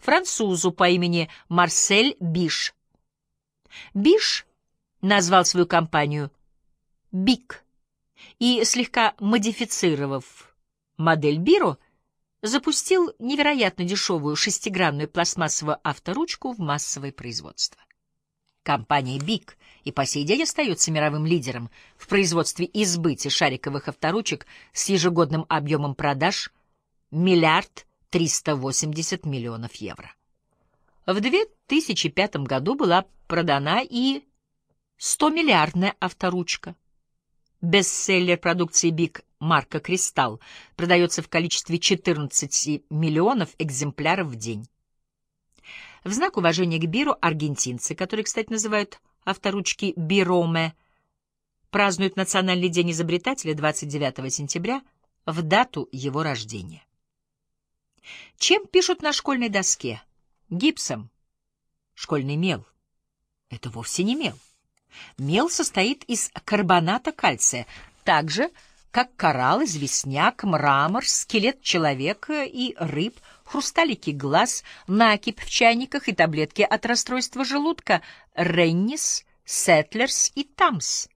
французу по имени Марсель Биш. Биш назвал свою компанию «Бик» и, слегка модифицировав модель Биро, запустил невероятно дешевую шестигранную пластмассовую авторучку в массовое производство. Компания «Бик» и по сей день остается мировым лидером в производстве и шариковых авторучек с ежегодным объемом продаж миллиард триста восемьдесят миллионов евро. В 2005 году была продана и 100-миллиардная авторучка. Бестселлер продукции «Биг» марка «Кристалл» продается в количестве 14 миллионов экземпляров в день. В знак уважения к Биру аргентинцы, которые, кстати, называют авторучки «Бироме», празднуют Национальный день изобретателя 29 сентября в дату его рождения. Чем пишут на школьной доске? Гипсом. Школьный мел. Это вовсе не мел. Мел состоит из карбоната кальция, так же, как коралл, известняк, мрамор, скелет человека и рыб, хрусталики глаз, накипь в чайниках и таблетки от расстройства желудка, Rennies, Settlers и Tums.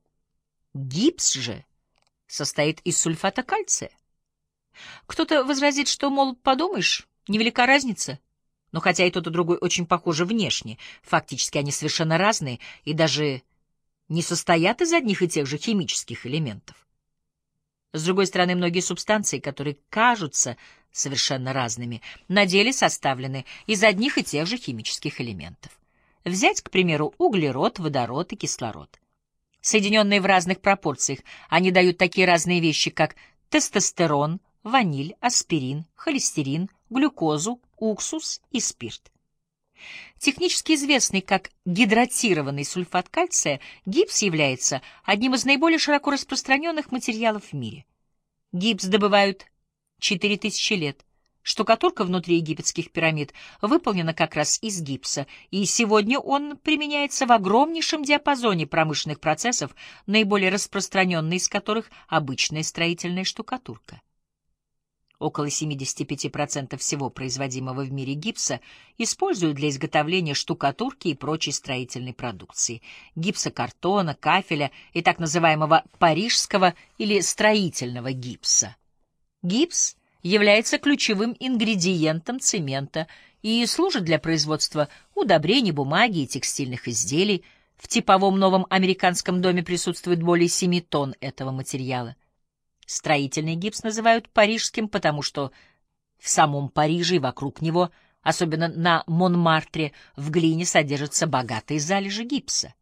Гипс же состоит из сульфата кальция. Кто-то возразит, что, мол, подумаешь, невелика разница. Но хотя и тот, и другой очень похожи внешне, фактически они совершенно разные и даже не состоят из одних и тех же химических элементов. С другой стороны, многие субстанции, которые кажутся совершенно разными, на деле составлены из одних и тех же химических элементов. Взять, к примеру, углерод, водород и кислород. Соединенные в разных пропорциях, они дают такие разные вещи, как тестостерон, ваниль, аспирин, холестерин, глюкозу, уксус и спирт. Технически известный как гидратированный сульфат кальция, гипс является одним из наиболее широко распространенных материалов в мире. Гипс добывают 4000 лет. Штукатурка внутри египетских пирамид выполнена как раз из гипса, и сегодня он применяется в огромнейшем диапазоне промышленных процессов, наиболее распространенный из которых обычная строительная штукатурка. Около 75% всего производимого в мире гипса используют для изготовления штукатурки и прочей строительной продукции, гипсокартона, кафеля и так называемого парижского или строительного гипса. Гипс является ключевым ингредиентом цемента и служит для производства удобрений, бумаги и текстильных изделий. В типовом новом американском доме присутствует более 7 тонн этого материала. Строительный гипс называют парижским, потому что в самом Париже и вокруг него, особенно на Монмартре, в глине содержатся богатые залежи гипса.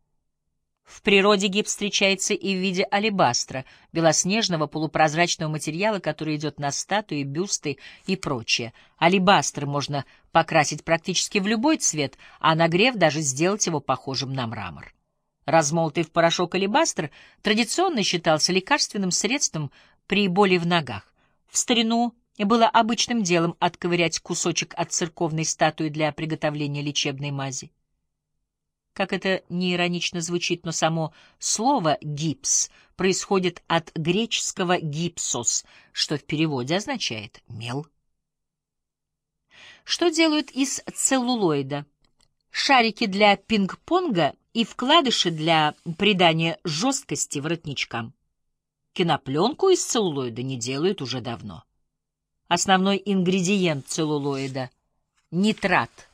В природе гипс встречается и в виде алебастра, белоснежного полупрозрачного материала, который идет на статуи, бюсты и прочее. Алебастр можно покрасить практически в любой цвет, а нагрев даже сделать его похожим на мрамор. Размолотый в порошок алебастр традиционно считался лекарственным средством при боли в ногах. В старину было обычным делом отковырять кусочек от церковной статуи для приготовления лечебной мази. Как это не иронично звучит, но само слово «гипс» происходит от греческого «гипсос», что в переводе означает «мел». Что делают из целлулоида? Шарики для пинг-понга и вкладыши для придания жесткости воротничкам. Кинопленку из целлулоида не делают уже давно. Основной ингредиент целлулоида — нитрат